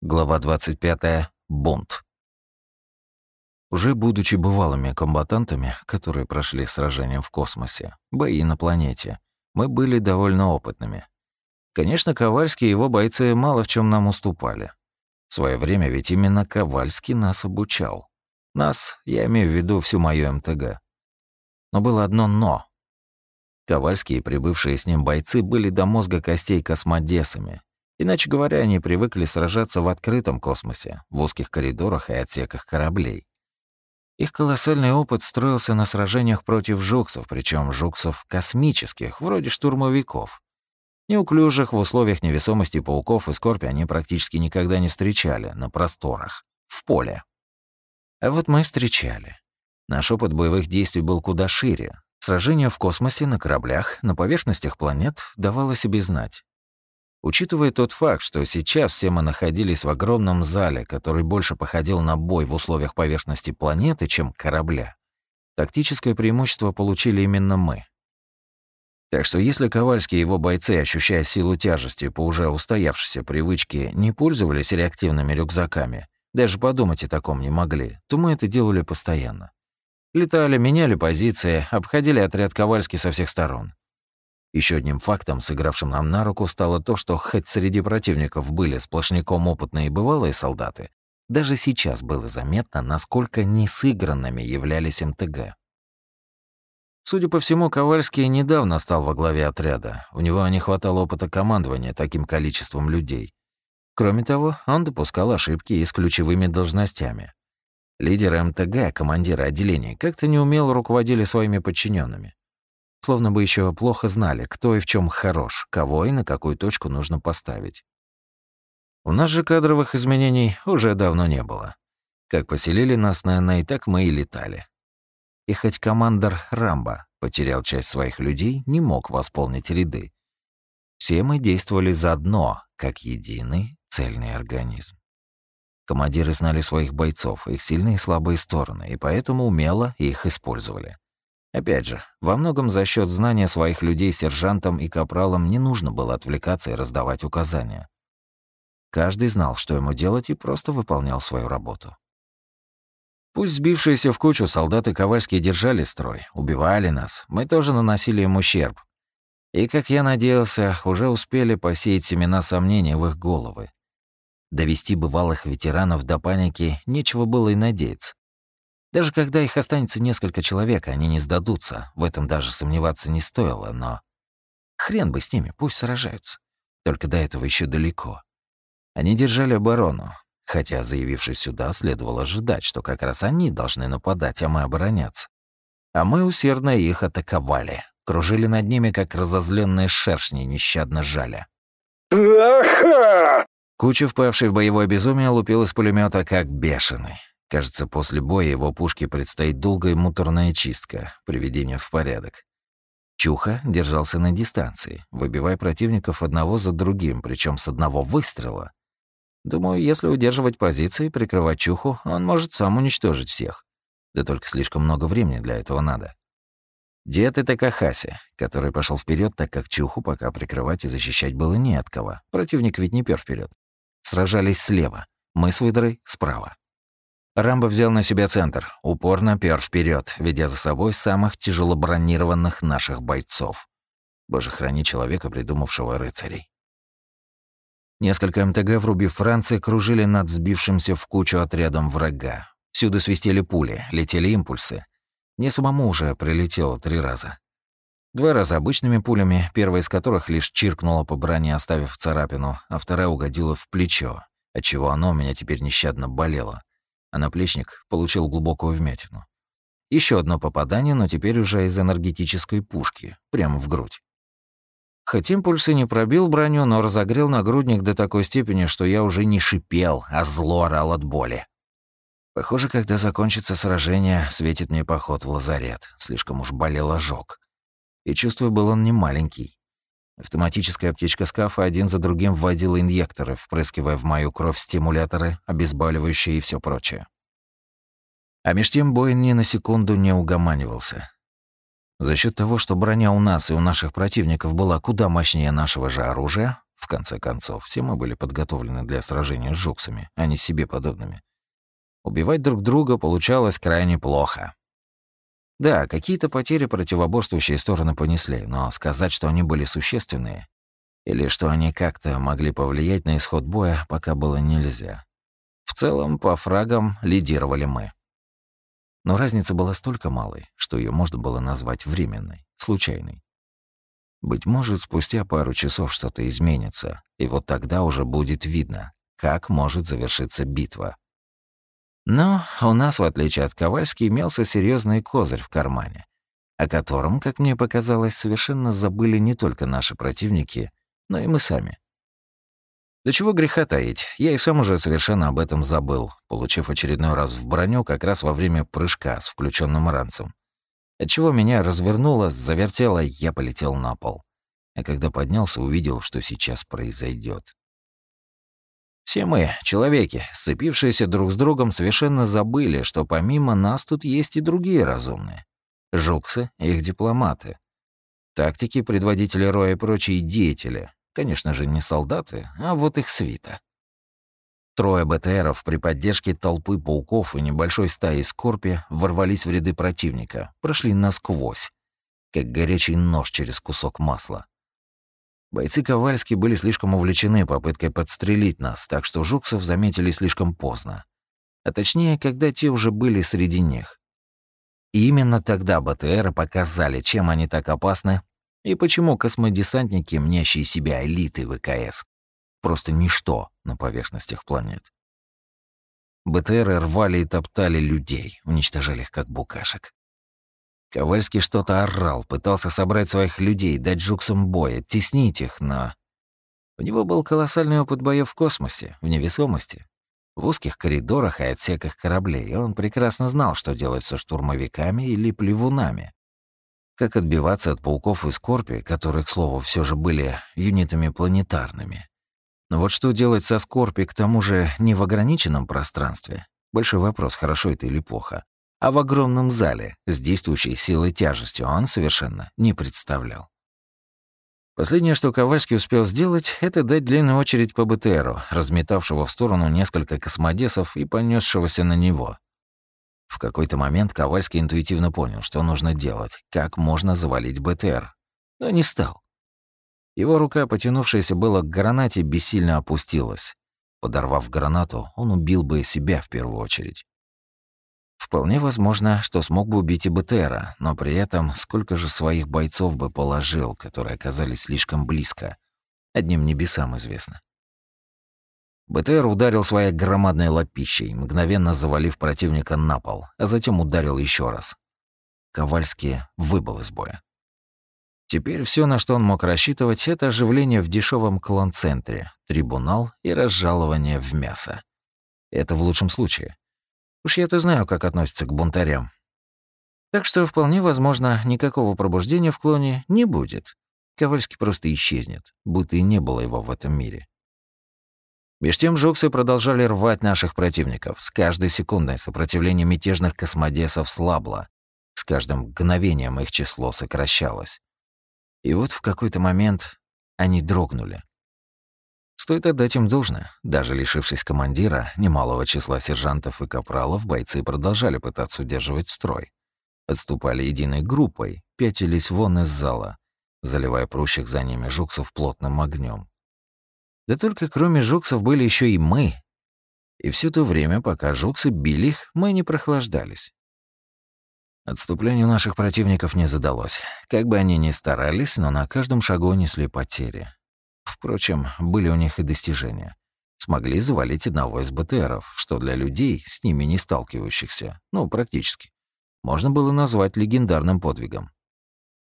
Глава 25. Бунт. Уже будучи бывалыми комбатантами, которые прошли сражения в космосе, бои на планете, мы были довольно опытными. Конечно, Ковальский и его бойцы мало в чем нам уступали. В свое время ведь именно Ковальский нас обучал. Нас, я имею в виду всю мою МТГ. Но было одно «но». Ковальские и прибывшие с ним бойцы были до мозга костей космодесами, Иначе говоря, они привыкли сражаться в открытом космосе, в узких коридорах и отсеках кораблей. Их колоссальный опыт строился на сражениях против жуксов, причем жуксов космических, вроде штурмовиков. Неуклюжих в условиях невесомости пауков и скорпи они практически никогда не встречали на просторах, в поле. А вот мы встречали. Наш опыт боевых действий был куда шире. Сражения в космосе, на кораблях, на поверхностях планет давало себе знать. Учитывая тот факт, что сейчас все мы находились в огромном зале, который больше походил на бой в условиях поверхности планеты, чем корабля, тактическое преимущество получили именно мы. Так что если Ковальский и его бойцы, ощущая силу тяжести по уже устоявшейся привычке, не пользовались реактивными рюкзаками, даже подумать о таком не могли, то мы это делали постоянно. Летали, меняли позиции, обходили отряд Ковальский со всех сторон. Еще одним фактом, сыгравшим нам на руку, стало то, что хоть среди противников были сплошняком опытные и бывалые солдаты, даже сейчас было заметно, насколько несыгранными являлись МТГ. Судя по всему, Ковальский недавно стал во главе отряда. У него не хватало опыта командования таким количеством людей. Кроме того, он допускал ошибки и с ключевыми должностями. Лидеры МТГ, командиры отделений, как-то неумело руководили своими подчиненными словно бы еще плохо знали, кто и в чем хорош, кого и на какую точку нужно поставить. У нас же кадровых изменений уже давно не было. Как поселили нас на Ней, так мы и летали. И хоть командор Рамбо потерял часть своих людей, не мог восполнить ряды. Все мы действовали заодно, как единый цельный организм. Командиры знали своих бойцов, их сильные и слабые стороны, и поэтому умело их использовали. Опять же, во многом за счет знания своих людей сержантам и капралам не нужно было отвлекаться и раздавать указания. Каждый знал, что ему делать, и просто выполнял свою работу. Пусть сбившиеся в кучу солдаты Ковальские держали строй, убивали нас, мы тоже наносили им ущерб. И, как я надеялся, уже успели посеять семена сомнений в их головы. Довести бывалых ветеранов до паники нечего было и надеяться. Даже когда их останется несколько человек, они не сдадутся. В этом даже сомневаться не стоило, но... Хрен бы с ними, пусть сражаются. Только до этого еще далеко. Они держали оборону, хотя, заявившись сюда, следовало ожидать, что как раз они должны нападать, а мы обороняться. А мы усердно их атаковали, кружили над ними, как разозленные шершни, нещадно жали. Куча, впавший в боевое безумие, лупил из пулемета как бешеный. Кажется, после боя его пушке предстоит долгая муторная чистка, приведение в порядок. Чуха держался на дистанции, выбивая противников одного за другим, причем с одного выстрела. Думаю, если удерживать позиции и прикрывать Чуху, он может сам уничтожить всех. Да только слишком много времени для этого надо. Дед это Кахаси, который пошел вперед, так как Чуху пока прикрывать и защищать было не от кого. Противник ведь не пер вперед. Сражались слева, мы с выдрой справа. Рамбо взял на себя центр, упорно пёр вперед, ведя за собой самых тяжелобронированных наших бойцов. Боже, храни человека, придумавшего рыцарей. Несколько МТГ, врубив Франции, кружили над сбившимся в кучу отрядом врага. Всюду свистели пули, летели импульсы. Мне самому уже прилетело три раза. Два раза обычными пулями, первая из которых лишь чиркнула по броне, оставив царапину, а вторая угодила в плечо, отчего оно у меня теперь нещадно болело а наплечник получил глубокую вмятину. Еще одно попадание, но теперь уже из энергетической пушки, прямо в грудь. Хоть импульс и не пробил броню, но разогрел нагрудник до такой степени, что я уже не шипел, а зло орал от боли. Похоже, когда закончится сражение, светит мне поход в лазарет. Слишком уж болел ожог. И чувствую, был он не маленький. Автоматическая аптечка скафа один за другим вводила инъекторы, впрыскивая в мою кровь стимуляторы, обезболивающие и все прочее. А меж тем бой ни на секунду не угоманивался. За счет того, что броня у нас и у наших противников была куда мощнее нашего же оружия, В конце концов, все мы были подготовлены для сражения с жуксами, а не себе подобными. Убивать друг друга получалось крайне плохо. Да, какие-то потери противоборствующие стороны понесли, но сказать, что они были существенные, или что они как-то могли повлиять на исход боя, пока было нельзя. В целом, по фрагам лидировали мы. Но разница была столько малой, что ее можно было назвать временной, случайной. Быть может, спустя пару часов что-то изменится, и вот тогда уже будет видно, как может завершиться битва. Но у нас, в отличие от Ковальски, имелся серьезный козырь в кармане, о котором, как мне показалось, совершенно забыли не только наши противники, но и мы сами. До чего греха таить, я и сам уже совершенно об этом забыл, получив очередной раз в броню как раз во время прыжка с включенным ранцем. Отчего меня развернуло, завертело, я полетел на пол. А когда поднялся, увидел, что сейчас произойдет. Все мы, человеки, сцепившиеся друг с другом, совершенно забыли, что помимо нас тут есть и другие разумные. Жуксы, их дипломаты. Тактики, предводители роя и прочие деятели. Конечно же, не солдаты, а вот их свита. Трое БТРов при поддержке толпы пауков и небольшой стаи скорпи ворвались в ряды противника, прошли насквозь, как горячий нож через кусок масла. Бойцы Ковальски были слишком увлечены попыткой подстрелить нас, так что жуксов заметили слишком поздно. А точнее, когда те уже были среди них. И именно тогда БТРы показали, чем они так опасны и почему космодесантники, мнящие себя элитой ВКС, просто ничто на поверхностях планет. БТРы рвали и топтали людей, уничтожали их как букашек. Ковальский что-то орал, пытался собрать своих людей, дать жуксам бой, теснить их, но... У него был колоссальный опыт боев в космосе, в невесомости, в узких коридорах и отсеках кораблей, он прекрасно знал, что делать со штурмовиками или плевунами. Как отбиваться от пауков и скорпи, которые, к слову, все же были юнитами планетарными. Но вот что делать со скорпи, к тому же не в ограниченном пространстве? Большой вопрос, хорошо это или плохо а в огромном зале с действующей силой тяжестью он совершенно не представлял. Последнее, что Ковальский успел сделать, это дать длинную очередь по БТРу, разметавшего в сторону несколько космодесов и понесшегося на него. В какой-то момент Ковальский интуитивно понял, что нужно делать, как можно завалить БТР, но не стал. Его рука, потянувшаяся было к гранате, бессильно опустилась. Подорвав гранату, он убил бы себя в первую очередь. Вполне возможно, что смог бы убить и БТРа, но при этом сколько же своих бойцов бы положил, которые оказались слишком близко. Одним небесам известно. БТР ударил своей громадной лопищей, мгновенно завалив противника на пол, а затем ударил еще раз. Ковальский выбыл из боя. Теперь все, на что он мог рассчитывать, это оживление в дешевом клон-центре, трибунал и разжалование в мясо. Это в лучшем случае. Уж я-то знаю, как относятся к бунтарям. Так что вполне возможно, никакого пробуждения в клоне не будет. Ковальский просто исчезнет, будто и не было его в этом мире. Меж тем жуксы продолжали рвать наших противников. С каждой секундой сопротивление мятежных космодесов слабло. С каждым мгновением их число сокращалось. И вот в какой-то момент они дрогнули. Стоит отдать им должное. Даже лишившись командира, немалого числа сержантов и капралов, бойцы продолжали пытаться удерживать строй. Отступали единой группой, пятились вон из зала, заливая прущих за ними жуксов плотным огнем. Да только кроме жуксов были еще и мы. И все то время, пока жуксы били их, мы не прохлаждались. Отступлению наших противников не задалось. Как бы они ни старались, но на каждом шагу несли потери. Впрочем, были у них и достижения. Смогли завалить одного из БТРов, что для людей, с ними не сталкивающихся, ну, практически, можно было назвать легендарным подвигом.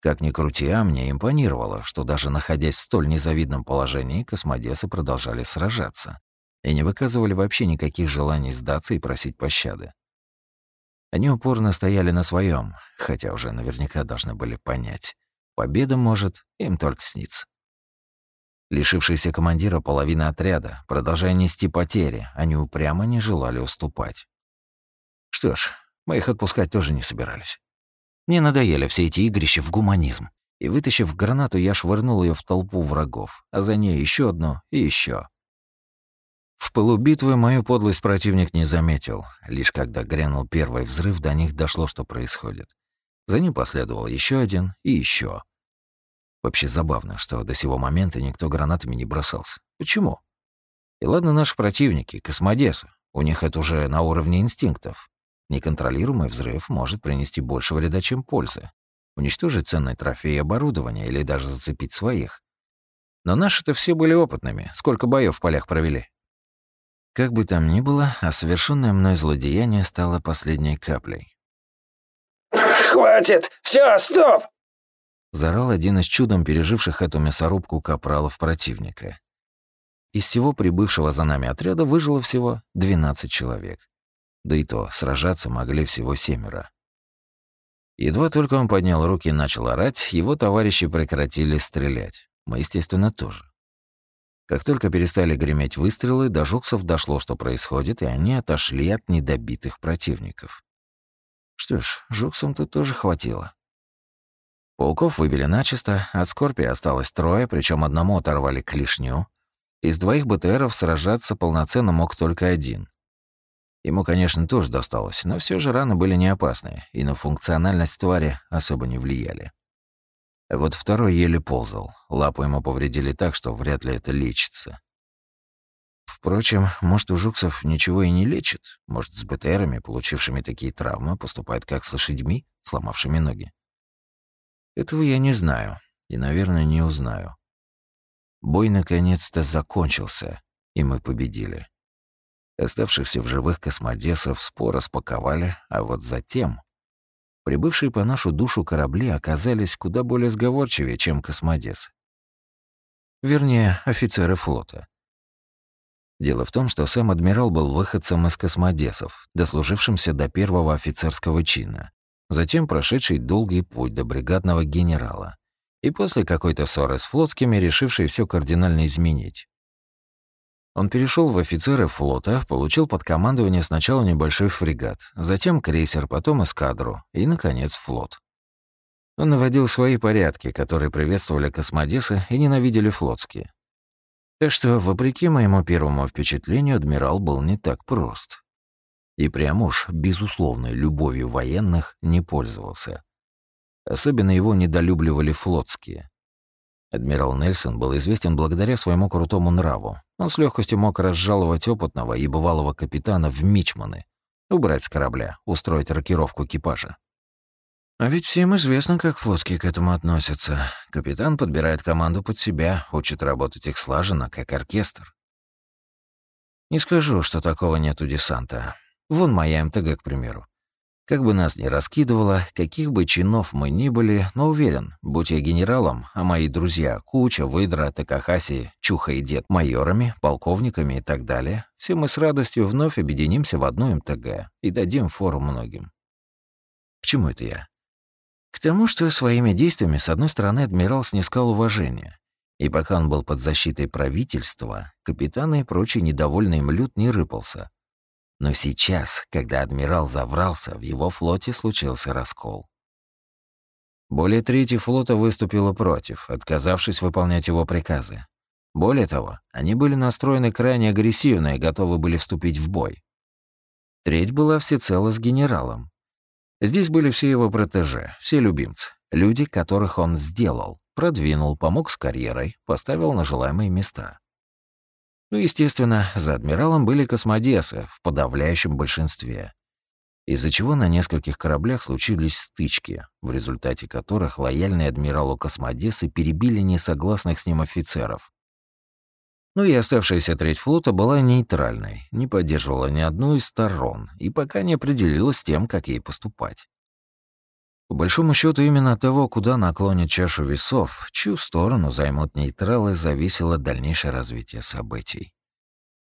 Как ни крути, а мне импонировало, что даже находясь в столь незавидном положении, космодесы продолжали сражаться и не выказывали вообще никаких желаний сдаться и просить пощады. Они упорно стояли на своем, хотя уже наверняка должны были понять. Победа может им только сниться. Лишившиеся командира половина отряда, продолжая нести потери, они упрямо не желали уступать. Что ж, мы их отпускать тоже не собирались. Мне надоели все эти игрища в гуманизм. И вытащив гранату, я швырнул ее в толпу врагов, а за ней еще одну и еще. В пылу битвы мою подлость противник не заметил. Лишь когда грянул первый взрыв, до них дошло, что происходит. За ним последовал еще один и еще. Вообще забавно, что до сего момента никто гранатами не бросался. Почему? И ладно наши противники, космодесы, у них это уже на уровне инстинктов. Неконтролируемый взрыв может принести больше вреда, чем пользы. Уничтожить ценные трофеи и оборудование или даже зацепить своих. Но наши-то все были опытными. Сколько боев в полях провели? Как бы там ни было, а совершенное мной злодеяние стало последней каплей. «Хватит! Все, стоп!» Зарал один из чудом переживших эту мясорубку капралов противника. Из всего прибывшего за нами отряда выжило всего 12 человек. Да и то, сражаться могли всего семеро. Едва только он поднял руки и начал орать, его товарищи прекратили стрелять. Мы, естественно, тоже. Как только перестали греметь выстрелы, до жуксов дошло, что происходит, и они отошли от недобитых противников. Что ж, жуксам-то тоже хватило. Пауков выбили начисто, от Скорпия осталось трое, причем одному оторвали клешню. Из двоих БТРов сражаться полноценно мог только один. Ему, конечно, тоже досталось, но все же раны были не опасные, и на функциональность твари особо не влияли. вот второй еле ползал, лапу ему повредили так, что вряд ли это лечится. Впрочем, может, у жуксов ничего и не лечит. Может, с БТРами, получившими такие травмы, поступает как с лошадьми, сломавшими ноги. Этого я не знаю и, наверное, не узнаю. Бой наконец-то закончился, и мы победили. Оставшихся в живых космодесов споро спаковали, а вот затем... Прибывшие по нашу душу корабли оказались куда более сговорчивее, чем космодесы. Вернее, офицеры флота. Дело в том, что сам адмирал был выходцем из космодесов, дослужившимся до первого офицерского чина затем прошедший долгий путь до бригадного генерала и после какой-то ссоры с флотскими решивший все кардинально изменить. Он перешел в офицеры флота, получил под командование сначала небольшой фрегат, затем крейсер, потом эскадру и, наконец, флот. Он наводил свои порядки, которые приветствовали космодесы и ненавидели флотские. Так что, вопреки моему первому впечатлению, адмирал был не так прост и прям уж безусловной любовью военных не пользовался. Особенно его недолюбливали флотские. Адмирал Нельсон был известен благодаря своему крутому нраву. Он с легкостью мог разжаловать опытного и бывалого капитана в мичманы, убрать с корабля, устроить рокировку экипажа. А ведь всем известно, как флотские к этому относятся. Капитан подбирает команду под себя, учит работать их слаженно, как оркестр. Не скажу, что такого нет у десанта. Вон моя МТГ, к примеру. Как бы нас ни раскидывало, каких бы чинов мы ни были, но уверен, будь я генералом, а мои друзья Куча, Выдра, Такахаси, Чуха и Дед майорами, полковниками и так далее, все мы с радостью вновь объединимся в одну МТГ и дадим фору многим. К чему это я? К тому, что своими действиями, с одной стороны, адмирал снискал уважение, и пока он был под защитой правительства, капитаны и прочий недовольный им люд не рыпался, но сейчас, когда адмирал заврался, в его флоте случился раскол. Более трети флота выступило против, отказавшись выполнять его приказы. Более того, они были настроены крайне агрессивно и готовы были вступить в бой. Треть была всецело с генералом. Здесь были все его протеже, все любимцы, люди, которых он сделал, продвинул, помог с карьерой, поставил на желаемые места. Ну, естественно, за адмиралом были космодесы в подавляющем большинстве, из-за чего на нескольких кораблях случились стычки, в результате которых лояльные адмиралу космодесы перебили несогласных с ним офицеров. Ну и оставшаяся треть флота была нейтральной, не поддерживала ни одну из сторон и пока не определилась с тем, как ей поступать. По большому счету именно от того, куда наклонит чашу весов, чью сторону займут нейтралы, зависело дальнейшее развитие событий.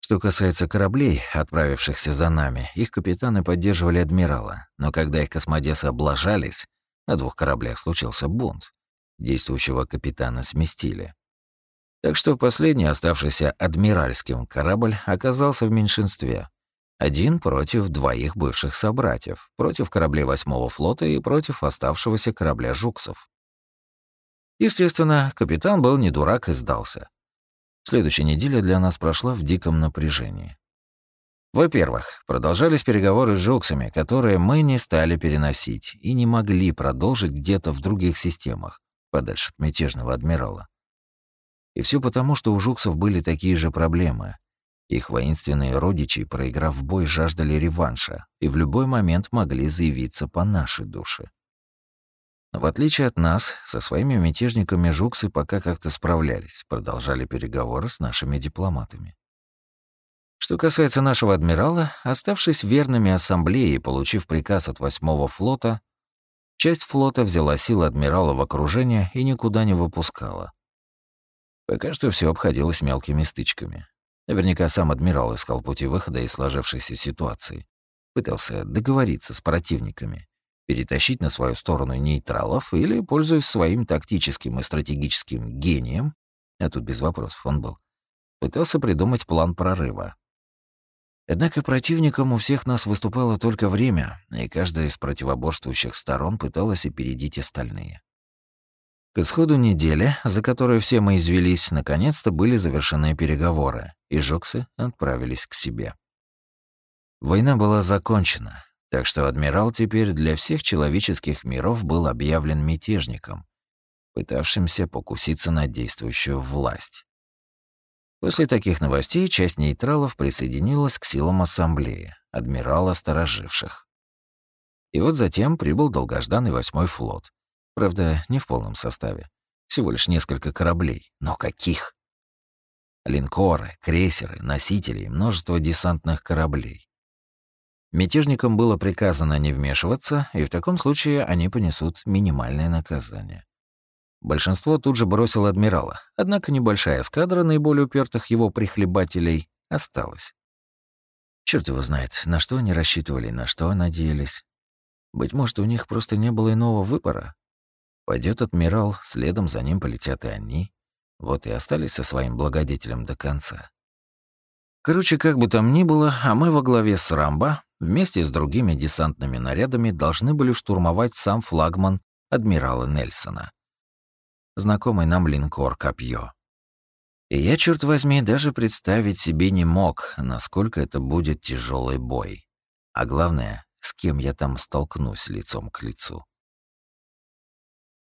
Что касается кораблей, отправившихся за нами, их капитаны поддерживали адмирала, но когда их космодесы облажались, на двух кораблях случился бунт. Действующего капитана сместили. Так что последний оставшийся адмиральским корабль оказался в меньшинстве, один против двоих бывших собратьев, против кораблей восьмого флота и против оставшегося корабля жуксов. Естественно, капитан был не дурак и сдался. Следующая неделя для нас прошла в диком напряжении. Во-первых, продолжались переговоры с жуксами, которые мы не стали переносить и не могли продолжить где-то в других системах, подальше от мятежного адмирала. И все потому, что у жуксов были такие же проблемы. Их воинственные родичи, проиграв бой, жаждали реванша и в любой момент могли заявиться по нашей душе. Но в отличие от нас, со своими мятежниками жуксы пока как-то справлялись, продолжали переговоры с нашими дипломатами. Что касается нашего адмирала, оставшись верными ассамблее и получив приказ от восьмого флота, часть флота взяла силы адмирала в окружение и никуда не выпускала. Пока что все обходилось мелкими стычками. Наверняка сам адмирал искал пути выхода из сложившейся ситуации. Пытался договориться с противниками, перетащить на свою сторону нейтралов или, пользуясь своим тактическим и стратегическим гением, а тут без вопросов он был, пытался придумать план прорыва. Однако противником у всех нас выступало только время, и каждая из противоборствующих сторон пыталась опередить остальные. К исходу недели, за которую все мы извелись, наконец-то были завершены переговоры, и Жоксы отправились к себе. Война была закончена, так что адмирал теперь для всех человеческих миров был объявлен мятежником, пытавшимся покуситься на действующую власть. После таких новостей часть нейтралов присоединилась к силам ассамблеи, адмирала стороживших. И вот затем прибыл долгожданный восьмой флот. Правда, не в полном составе. Всего лишь несколько кораблей. Но каких? Линкоры, крейсеры, носители и множество десантных кораблей. Мятежникам было приказано не вмешиваться, и в таком случае они понесут минимальное наказание. Большинство тут же бросило адмирала, однако небольшая эскадра наиболее упертых его прихлебателей осталась. Черт его знает, на что они рассчитывали, на что надеялись. Быть может, у них просто не было иного выбора. Пойдет адмирал, следом за ним полетят и они. Вот и остались со своим благодетелем до конца. Короче, как бы там ни было, а мы во главе с Рамбо вместе с другими десантными нарядами должны были штурмовать сам флагман адмирала Нельсона знакомый нам линкор «Копье». И я, черт возьми, даже представить себе не мог, насколько это будет тяжелый бой. А главное, с кем я там столкнусь лицом к лицу.